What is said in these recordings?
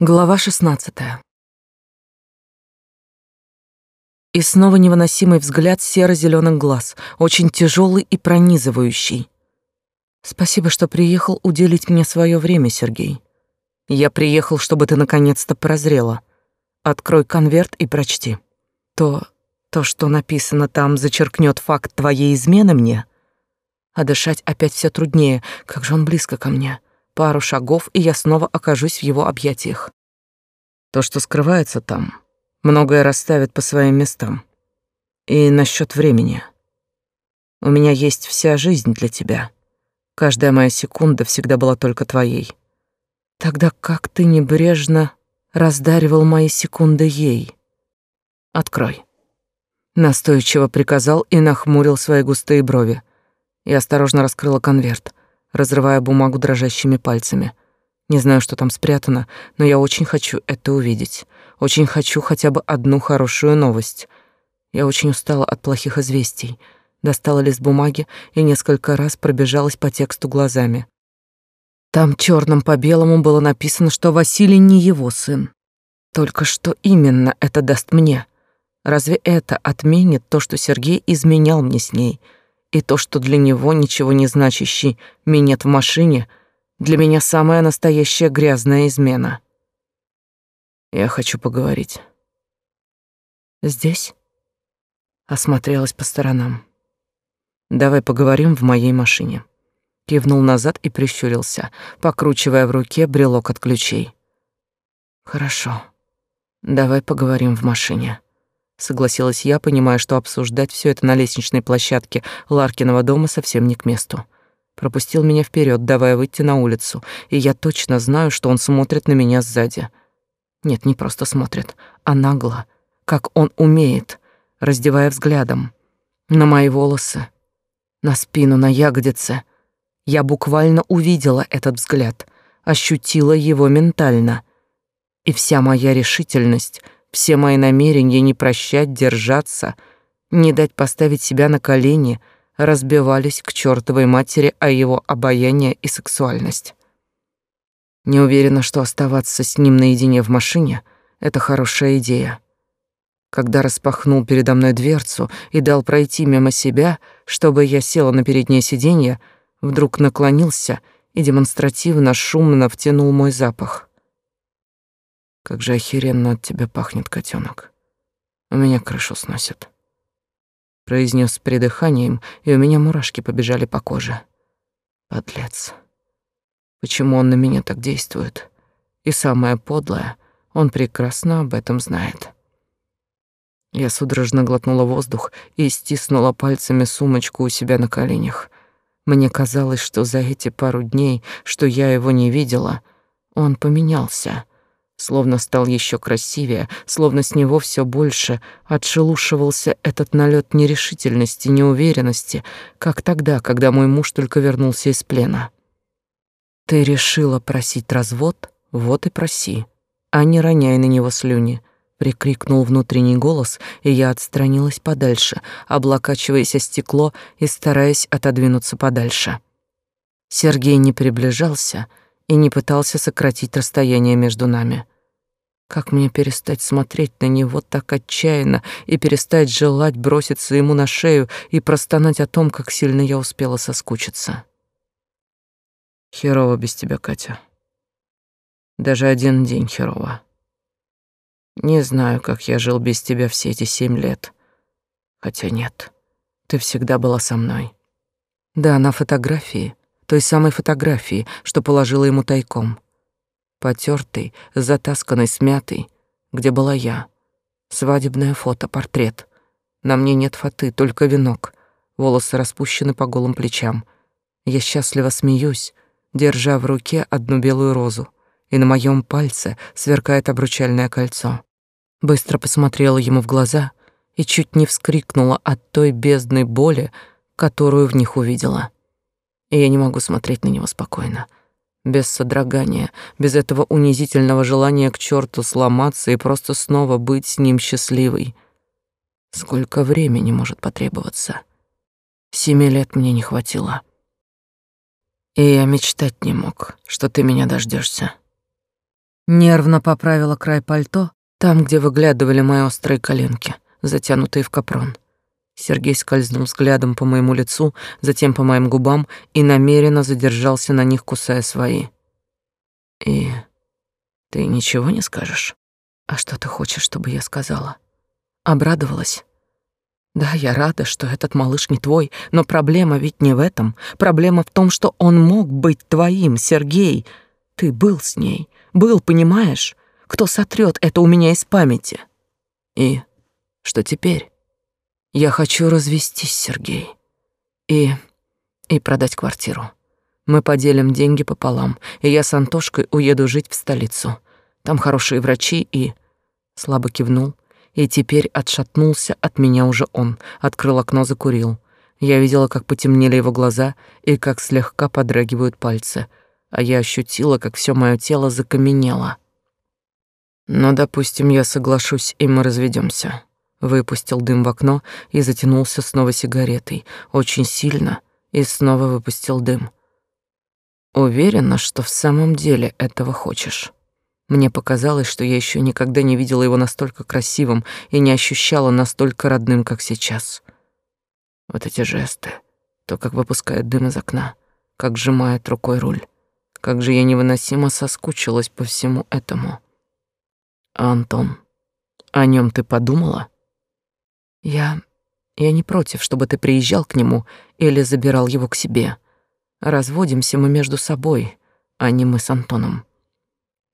Глава шестнадцатая. И снова невыносимый взгляд серо зеленых глаз, очень тяжелый и пронизывающий. Спасибо, что приехал уделить мне свое время, Сергей. Я приехал, чтобы ты наконец-то прозрела. Открой конверт и прочти. То, то, что написано там, зачеркнет факт твоей измены мне. А дышать опять все труднее, как же он близко ко мне. Пару шагов, и я снова окажусь в его объятиях. То, что скрывается там, многое расставит по своим местам. И насчет времени. У меня есть вся жизнь для тебя. Каждая моя секунда всегда была только твоей. Тогда как ты небрежно раздаривал мои секунды ей? Открой. Настойчиво приказал и нахмурил свои густые брови. Я осторожно раскрыла конверт разрывая бумагу дрожащими пальцами. Не знаю, что там спрятано, но я очень хочу это увидеть. Очень хочу хотя бы одну хорошую новость. Я очень устала от плохих известий. Достала лист бумаги и несколько раз пробежалась по тексту глазами. Там черным по белому было написано, что Василий не его сын. Только что именно это даст мне? Разве это отменит то, что Сергей изменял мне с ней — и то, что для него ничего не значащий минет в машине, для меня самая настоящая грязная измена. Я хочу поговорить. Здесь? Осмотрелась по сторонам. Давай поговорим в моей машине. Кивнул назад и прищурился, покручивая в руке брелок от ключей. Хорошо. Давай поговорим в машине согласилась я, понимая, что обсуждать все это на лестничной площадке Ларкиного дома совсем не к месту. Пропустил меня вперед, давая выйти на улицу, и я точно знаю, что он смотрит на меня сзади. Нет, не просто смотрит, а нагло, как он умеет, раздевая взглядом. На мои волосы, на спину, на ягодицы. Я буквально увидела этот взгляд, ощутила его ментально. И вся моя решительность — все мои намерения не прощать, держаться, не дать поставить себя на колени разбивались к чертовой матери о его обаяние и сексуальность. Не уверена, что оставаться с ним наедине в машине — это хорошая идея. Когда распахнул передо мной дверцу и дал пройти мимо себя, чтобы я села на переднее сиденье, вдруг наклонился и демонстративно шумно втянул мой запах. Как же охеренно от тебя пахнет, котенок. У меня крышу сносит. Произнес с придыханием, и у меня мурашки побежали по коже. Подлец. Почему он на меня так действует? И самое подлое, он прекрасно об этом знает. Я судорожно глотнула воздух и стиснула пальцами сумочку у себя на коленях. Мне казалось, что за эти пару дней, что я его не видела, он поменялся — словно стал еще красивее, словно с него все больше отшелушивался этот налет нерешительности, неуверенности, как тогда, когда мой муж только вернулся из плена. Ты решила просить развод? Вот и проси, а не роняй на него слюни. Прикрикнул внутренний голос, и я отстранилась подальше, облокачиваясь о стекло и стараясь отодвинуться подальше. Сергей не приближался, и не пытался сократить расстояние между нами. Как мне перестать смотреть на него так отчаянно и перестать желать броситься ему на шею и простонать о том, как сильно я успела соскучиться? Херово без тебя, Катя. Даже один день херово. Не знаю, как я жил без тебя все эти семь лет. Хотя нет, ты всегда была со мной. Да, на фотографии той самой фотографии, что положила ему тайком. Потертый, затасканный, смятый, где была я. Свадебное фото, портрет. На мне нет фаты, только венок. Волосы распущены по голым плечам. Я счастливо смеюсь, держа в руке одну белую розу, и на моем пальце сверкает обручальное кольцо. Быстро посмотрела ему в глаза и чуть не вскрикнула от той бездной боли, которую в них увидела и я не могу смотреть на него спокойно. Без содрогания, без этого унизительного желания к черту сломаться и просто снова быть с ним счастливой. Сколько времени может потребоваться? Семи лет мне не хватило. И я мечтать не мог, что ты меня дождешься. Нервно поправила край пальто, там, где выглядывали мои острые коленки, затянутые в капрон. Сергей скользнул взглядом по моему лицу, затем по моим губам и намеренно задержался на них, кусая свои. И ты ничего не скажешь? А что ты хочешь, чтобы я сказала? Обрадовалась? Да, я рада, что этот малыш не твой, но проблема ведь не в этом. Проблема в том, что он мог быть твоим, Сергей. Ты был с ней. Был, понимаешь? Кто сотрет это у меня из памяти? И что теперь? Я хочу развестись, Сергей. И... и продать квартиру. Мы поделим деньги пополам, и я с Антошкой уеду жить в столицу. Там хорошие врачи и...» Слабо кивнул, и теперь отшатнулся от меня уже он, открыл окно, закурил. Я видела, как потемнели его глаза и как слегка подрагивают пальцы, а я ощутила, как все мое тело закаменело. «Ну, допустим, я соглашусь, и мы разведемся. Выпустил дым в окно и затянулся снова сигаретой, очень сильно, и снова выпустил дым. Уверена, что в самом деле этого хочешь. Мне показалось, что я еще никогда не видела его настолько красивым и не ощущала настолько родным, как сейчас. Вот эти жесты, то, как выпускает дым из окна, как сжимает рукой руль, как же я невыносимо соскучилась по всему этому. Антон, о нем ты подумала? Я... я не против, чтобы ты приезжал к нему или забирал его к себе. Разводимся мы между собой, а не мы с Антоном.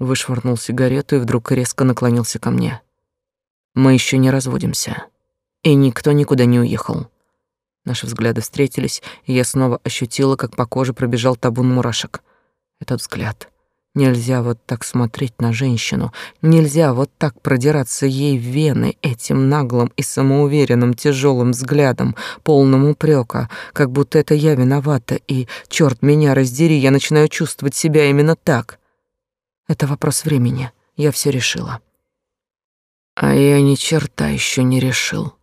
Вышвырнул сигарету и вдруг резко наклонился ко мне. Мы еще не разводимся, и никто никуда не уехал. Наши взгляды встретились, и я снова ощутила, как по коже пробежал табун мурашек. Этот взгляд, Нельзя вот так смотреть на женщину, нельзя вот так продираться ей в вены этим наглым и самоуверенным тяжелым взглядом, полным упрека, как будто это я виновата, и, черт меня раздери, я начинаю чувствовать себя именно так. Это вопрос времени, я все решила. А я ни черта еще не решил.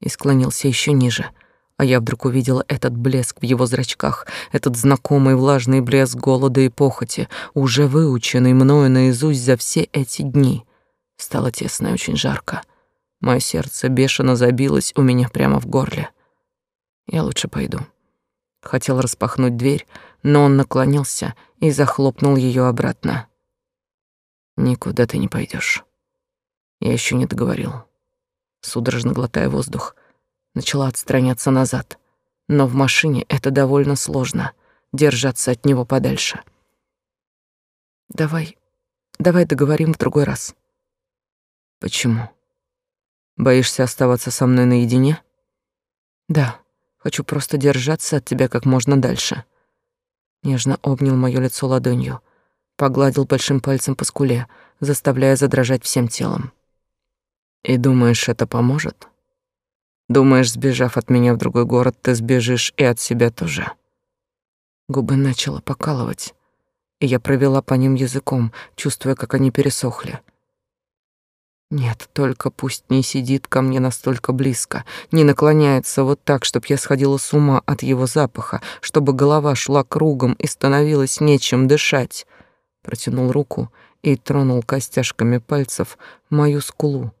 И склонился еще ниже — а я вдруг увидела этот блеск в его зрачках, этот знакомый влажный блеск голода и похоти, уже выученный мною наизусть за все эти дни. Стало тесно и очень жарко. Мое сердце бешено забилось у меня прямо в горле. Я лучше пойду. Хотел распахнуть дверь, но он наклонился и захлопнул ее обратно. Никуда ты не пойдешь. Я еще не договорил. Судорожно глотая воздух, начала отстраняться назад. Но в машине это довольно сложно держаться от него подальше. Давай, давай договорим в другой раз. Почему? Боишься оставаться со мной наедине? Да, хочу просто держаться от тебя как можно дальше. Нежно обнял моё лицо ладонью, погладил большим пальцем по скуле, заставляя задрожать всем телом. И думаешь, это поможет? Думаешь, сбежав от меня в другой город, ты сбежишь и от себя тоже? Губы начало покалывать, и я провела по ним языком, чувствуя, как они пересохли. Нет, только пусть не сидит ко мне настолько близко, не наклоняется вот так, чтоб я сходила с ума от его запаха, чтобы голова шла кругом и становилось нечем дышать. Протянул руку и тронул костяшками пальцев мою скулу.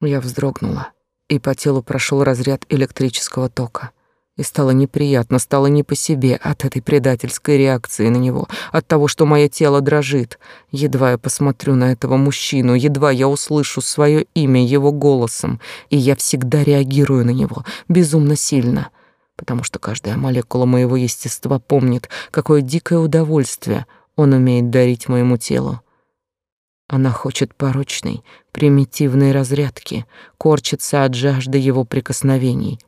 Я вздрогнула и по телу прошел разряд электрического тока. И стало неприятно, стало не по себе от этой предательской реакции на него, от того, что мое тело дрожит. Едва я посмотрю на этого мужчину, едва я услышу свое имя его голосом, и я всегда реагирую на него безумно сильно, потому что каждая молекула моего естества помнит, какое дикое удовольствие он умеет дарить моему телу. Она хочет порочной, примитивной разрядки, корчится от жажды его прикосновений.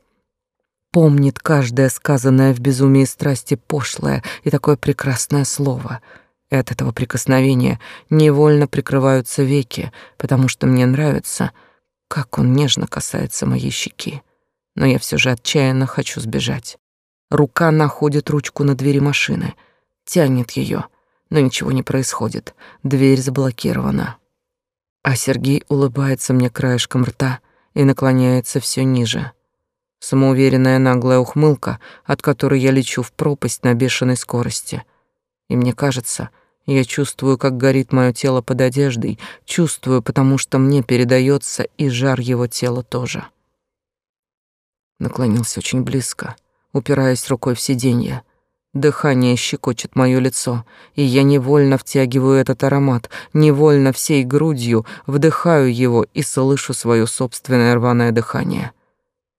Помнит каждое сказанное в безумии страсти пошлое и такое прекрасное слово. И от этого прикосновения невольно прикрываются веки, потому что мне нравится, как он нежно касается моей щеки. Но я все же отчаянно хочу сбежать. Рука находит ручку на двери машины, тянет ее — но ничего не происходит. Дверь заблокирована. А Сергей улыбается мне краешком рта и наклоняется все ниже. Самоуверенная наглая ухмылка, от которой я лечу в пропасть на бешеной скорости. И мне кажется, Я чувствую, как горит мое тело под одеждой, чувствую, потому что мне передается и жар его тела тоже. Наклонился очень близко, упираясь рукой в сиденье. Дыхание щекочет мое лицо, и я невольно втягиваю этот аромат, невольно всей грудью вдыхаю его и слышу свое собственное рваное дыхание.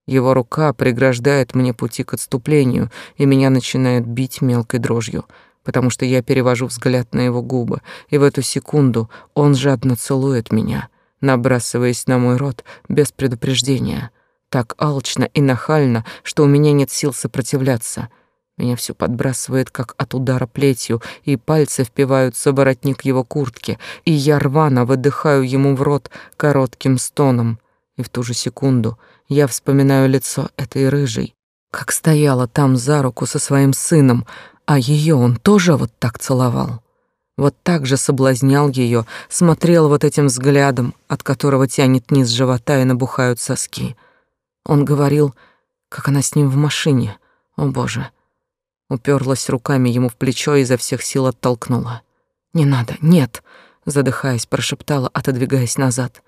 Его рука преграждает мне пути к отступлению, и меня начинает бить мелкой дрожью, потому что я перевожу взгляд на его губы, и в эту секунду он жадно целует меня, набрасываясь на мой рот без предупреждения, так алчно и нахально, что у меня нет сил сопротивляться — меня все подбрасывает, как от удара плетью, и пальцы впиваются в воротник его куртки, и я рвано выдыхаю ему в рот коротким стоном. И в ту же секунду я вспоминаю лицо этой рыжей, как стояла там за руку со своим сыном, а ее он тоже вот так целовал. Вот так же соблазнял ее, смотрел вот этим взглядом, от которого тянет низ живота и набухают соски. Он говорил, как она с ним в машине. О, Боже! Уперлась руками ему в плечо и изо всех сил оттолкнула. «Не надо, нет!» — задыхаясь, прошептала, отодвигаясь назад.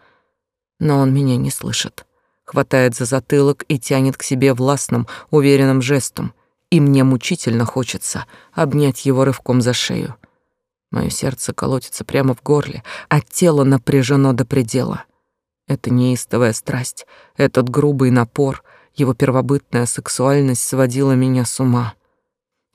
Но он меня не слышит. Хватает за затылок и тянет к себе властным, уверенным жестом. И мне мучительно хочется обнять его рывком за шею. Мое сердце колотится прямо в горле, а тело напряжено до предела. Это неистовая страсть, этот грубый напор, его первобытная сексуальность сводила меня с ума.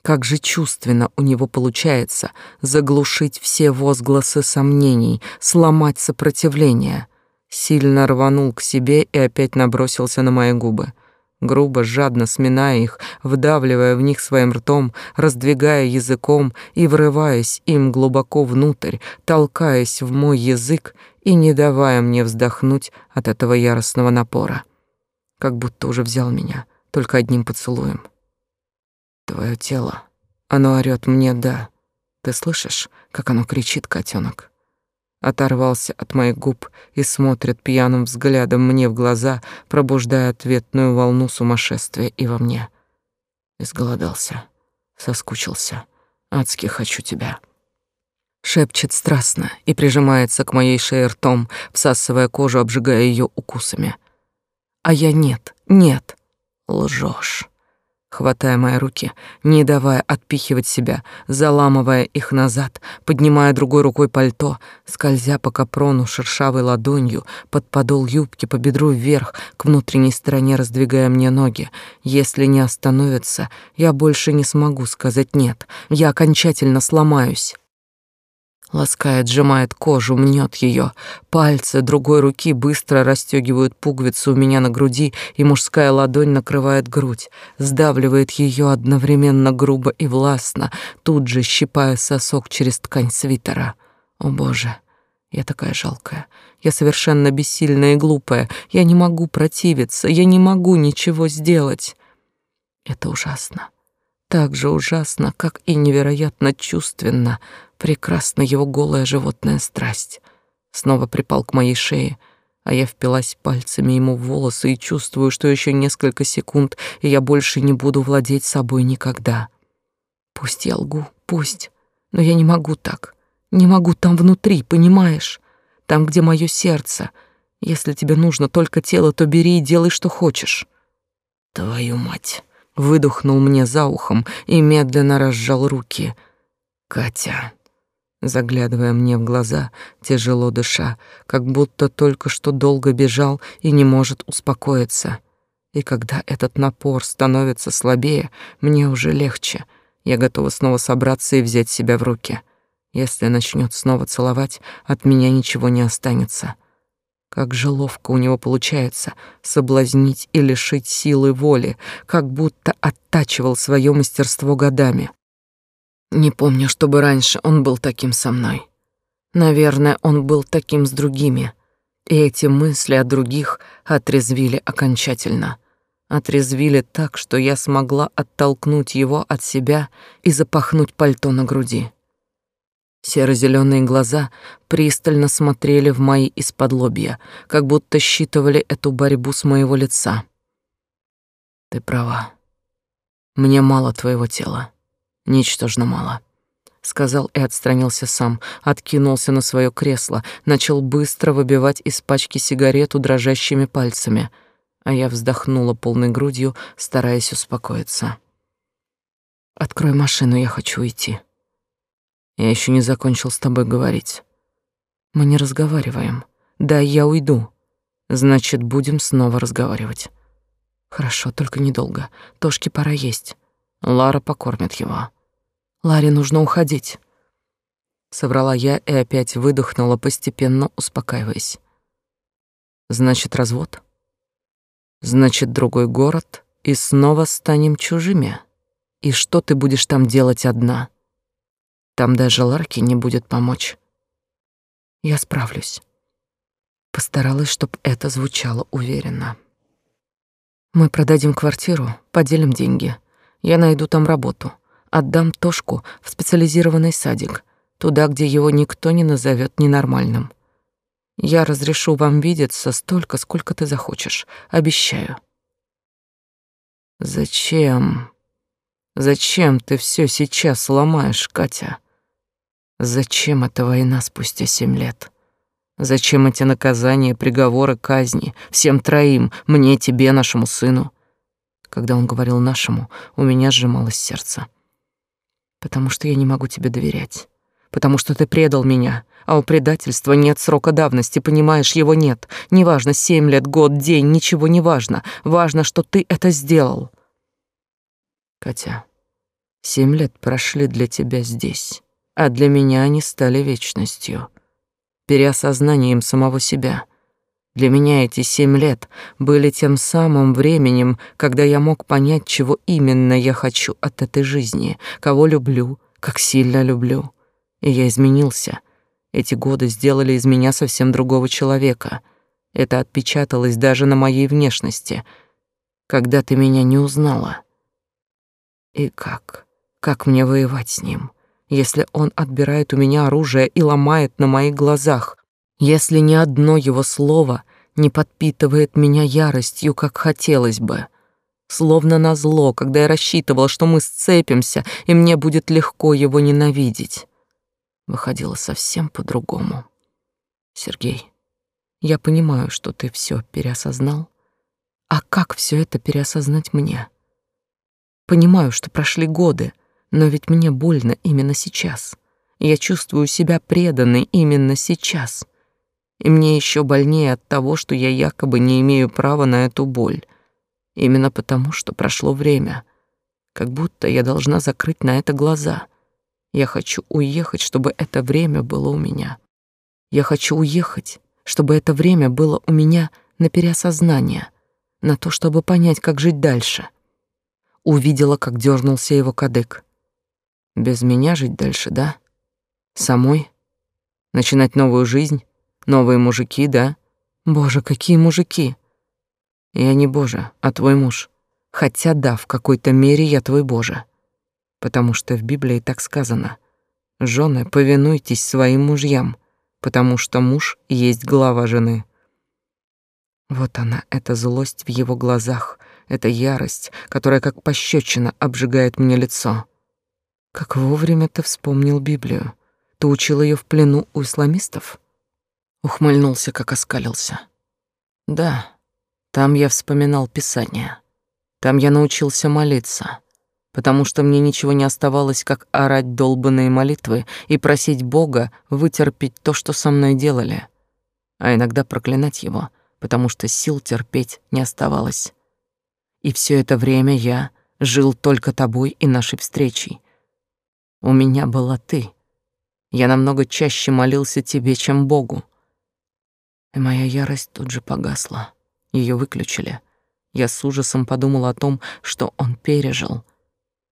Как же чувственно у него получается заглушить все возгласы сомнений, сломать сопротивление. Сильно рванул к себе и опять набросился на мои губы. Грубо, жадно сминая их, вдавливая в них своим ртом, раздвигая языком и врываясь им глубоко внутрь, толкаясь в мой язык и не давая мне вздохнуть от этого яростного напора. Как будто уже взял меня только одним поцелуем. Твое тело, оно орёт мне «да». Ты слышишь, как оно кричит, котенок? Оторвался от моих губ и смотрит пьяным взглядом мне в глаза, пробуждая ответную волну сумасшествия и во мне. Изголодался, соскучился, адски хочу тебя. Шепчет страстно и прижимается к моей шее ртом, всасывая кожу, обжигая ее укусами. А я нет, нет, лжешь хватая мои руки, не давая отпихивать себя, заламывая их назад, поднимая другой рукой пальто, скользя по капрону шершавой ладонью, под подол юбки по бедру вверх, к внутренней стороне раздвигая мне ноги. Если не остановится, я больше не смогу сказать «нет», я окончательно сломаюсь. Ласкает, сжимает кожу, мнет ее. Пальцы другой руки быстро расстегивают пуговицу у меня на груди, и мужская ладонь накрывает грудь, сдавливает ее одновременно грубо и властно, тут же щипая сосок через ткань свитера. О боже, я такая жалкая. Я совершенно бессильная и глупая. Я не могу противиться, я не могу ничего сделать. Это ужасно. Так же ужасно, как и невероятно чувственно, Прекрасна его голая животная страсть. Снова припал к моей шее, а я впилась пальцами ему в волосы и чувствую, что еще несколько секунд, и я больше не буду владеть собой никогда. Пусть я лгу, пусть, но я не могу так. Не могу там внутри, понимаешь? Там, где мое сердце. Если тебе нужно только тело, то бери и делай, что хочешь. Твою мать. Выдохнул мне за ухом и медленно разжал руки. Катя заглядывая мне в глаза, тяжело дыша, как будто только что долго бежал и не может успокоиться. И когда этот напор становится слабее, мне уже легче. Я готова снова собраться и взять себя в руки. Если начнет снова целовать, от меня ничего не останется. Как же ловко у него получается соблазнить и лишить силы воли, как будто оттачивал свое мастерство годами. Не помню, чтобы раньше он был таким со мной. Наверное, он был таким с другими. И эти мысли о других отрезвили окончательно. Отрезвили так, что я смогла оттолкнуть его от себя и запахнуть пальто на груди. Серо-зеленые глаза пристально смотрели в мои из-под лобья, как будто считывали эту борьбу с моего лица. Ты права. Мне мало твоего тела. Ничтожно мало. сказал и отстранился сам, откинулся на свое кресло, начал быстро выбивать из пачки сигарету дрожащими пальцами, а я вздохнула полной грудью, стараясь успокоиться. Открой машину, я хочу уйти. Я еще не закончил с тобой говорить. Мы не разговариваем. Да, я уйду. Значит, будем снова разговаривать. Хорошо, только недолго. Тошке пора есть. Лара покормит его. Ларе нужно уходить. Соврала я и опять выдохнула, постепенно успокаиваясь. Значит, развод? Значит, другой город, и снова станем чужими? И что ты будешь там делать одна? Там даже Ларки не будет помочь. Я справлюсь. Постаралась, чтобы это звучало уверенно. Мы продадим квартиру, поделим деньги. Я найду там работу. Отдам Тошку в специализированный садик, туда, где его никто не назовет ненормальным. Я разрешу вам видеться столько, сколько ты захочешь, обещаю. Зачем? Зачем ты все сейчас ломаешь, Катя? Зачем эта война спустя семь лет? Зачем эти наказания, приговоры, казни? Всем троим, мне, тебе, нашему сыну. Когда он говорил нашему, у меня сжималось сердце. Потому что я не могу тебе доверять. Потому что ты предал меня, а у предательства нет срока давности, понимаешь, его нет. Неважно, семь лет, год, день, ничего не важно. Важно, что ты это сделал. Катя, семь лет прошли для тебя здесь, а для меня они стали вечностью, переосознанием самого себя. Для меня эти семь лет были тем самым временем, когда я мог понять, чего именно я хочу от этой жизни, кого люблю, как сильно люблю. И я изменился. Эти годы сделали из меня совсем другого человека. Это отпечаталось даже на моей внешности, когда ты меня не узнала. И как? Как мне воевать с ним, если он отбирает у меня оружие и ломает на моих глазах? Если ни одно его слово не подпитывает меня яростью, как хотелось бы? Словно назло, когда я рассчитывала, что мы сцепимся, и мне будет легко его ненавидеть. Выходило совсем по-другому. Сергей, я понимаю, что ты все переосознал. А как все это переосознать мне? Понимаю, что прошли годы, но ведь мне больно именно сейчас. Я чувствую себя преданной именно сейчас. И мне еще больнее от того, что я якобы не имею права на эту боль. Именно потому, что прошло время. Как будто я должна закрыть на это глаза. Я хочу уехать, чтобы это время было у меня. Я хочу уехать, чтобы это время было у меня на переосознание, на то, чтобы понять, как жить дальше — увидела, как дернулся его кадык. Без меня жить дальше, да? Самой? Начинать новую жизнь? Новые мужики, да? Боже, какие мужики! Я не Боже, а твой муж. Хотя да, в какой-то мере я твой Боже. Потому что в Библии так сказано. Жены, повинуйтесь своим мужьям, потому что муж есть глава жены. Вот она, эта злость в его глазах, эта ярость, которая как пощечина обжигает мне лицо. Как вовремя ты вспомнил Библию. Ты учил ее в плену у исламистов? Ухмыльнулся, как оскалился. Да, там я вспоминал Писание. Там я научился молиться, потому что мне ничего не оставалось, как орать долбанные молитвы и просить Бога вытерпеть то, что со мной делали, а иногда проклинать его, потому что сил терпеть не оставалось. И все это время я жил только тобой и нашей встречей. У меня была ты. Я намного чаще молился тебе, чем Богу. И моя ярость тут же погасла. Ее выключили. Я с ужасом подумал о том, что он пережил.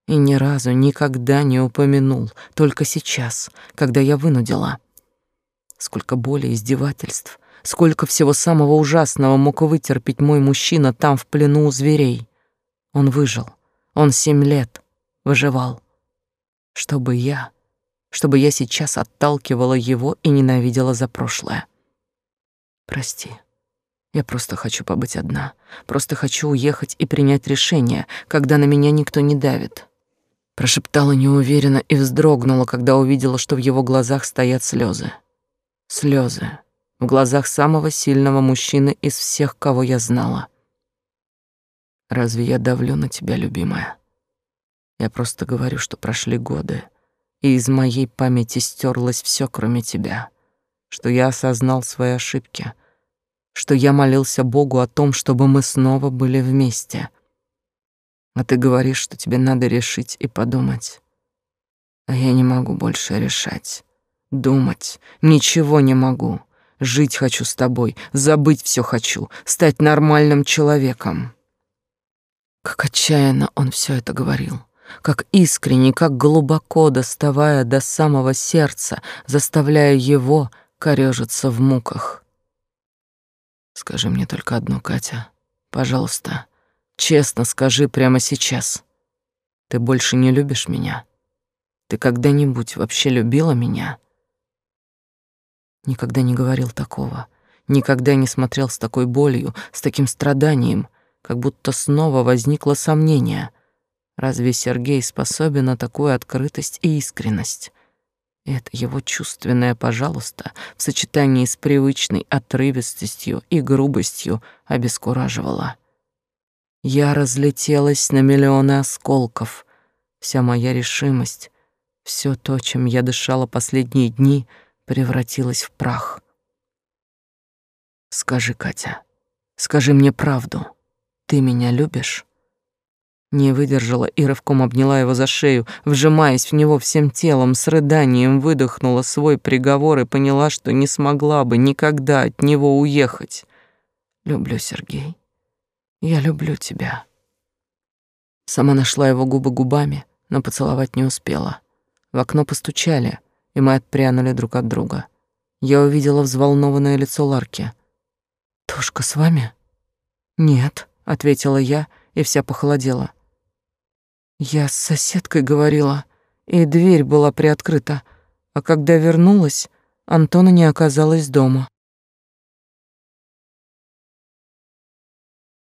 И ни разу никогда не упомянул, только сейчас, когда я вынудила. Сколько боли, издевательств, Сколько всего самого ужасного мог вытерпеть мой мужчина там в плену у зверей. Он выжил. Он семь лет выживал. Чтобы я, чтобы я сейчас отталкивала его и ненавидела за прошлое. Прости. Я просто хочу побыть одна. Просто хочу уехать и принять решение, когда на меня никто не давит. Прошептала неуверенно и вздрогнула, когда увидела, что в его глазах стоят слезы. Слезы в глазах самого сильного мужчины из всех, кого я знала. Разве я давлю на тебя, любимая? Я просто говорю, что прошли годы, и из моей памяти стерлось все, кроме тебя, что я осознал свои ошибки, что я молился Богу о том, чтобы мы снова были вместе. А ты говоришь, что тебе надо решить и подумать. А я не могу больше решать, думать, ничего не могу. Жить хочу с тобой, забыть все хочу, стать нормальным человеком. Как отчаянно он все это говорил, как искренне, как глубоко доставая до самого сердца, заставляя его корежиться в муках. Скажи мне только одно, Катя, пожалуйста, честно скажи прямо сейчас. Ты больше не любишь меня? Ты когда-нибудь вообще любила меня? Никогда не говорил такого, никогда не смотрел с такой болью, с таким страданием, как будто снова возникло сомнение. Разве Сергей способен на такую открытость и искренность? Это его чувственное «пожалуйста» в сочетании с привычной отрывистостью и грубостью обескураживало. Я разлетелась на миллионы осколков. Вся моя решимость, все то, чем я дышала последние дни, превратилось в прах. Скажи, Катя, скажи мне правду. Ты меня любишь?» Не выдержала и рывком обняла его за шею, вжимаясь в него всем телом, с рыданием выдохнула свой приговор и поняла, что не смогла бы никогда от него уехать. «Люблю, Сергей. Я люблю тебя». Сама нашла его губы губами, но поцеловать не успела. В окно постучали, и мы отпрянули друг от друга. Я увидела взволнованное лицо Ларки. «Тушка с вами?» «Нет», ответила я и вся похолодела. Я с соседкой говорила, и дверь была приоткрыта, а когда вернулась, Антона не оказалось дома.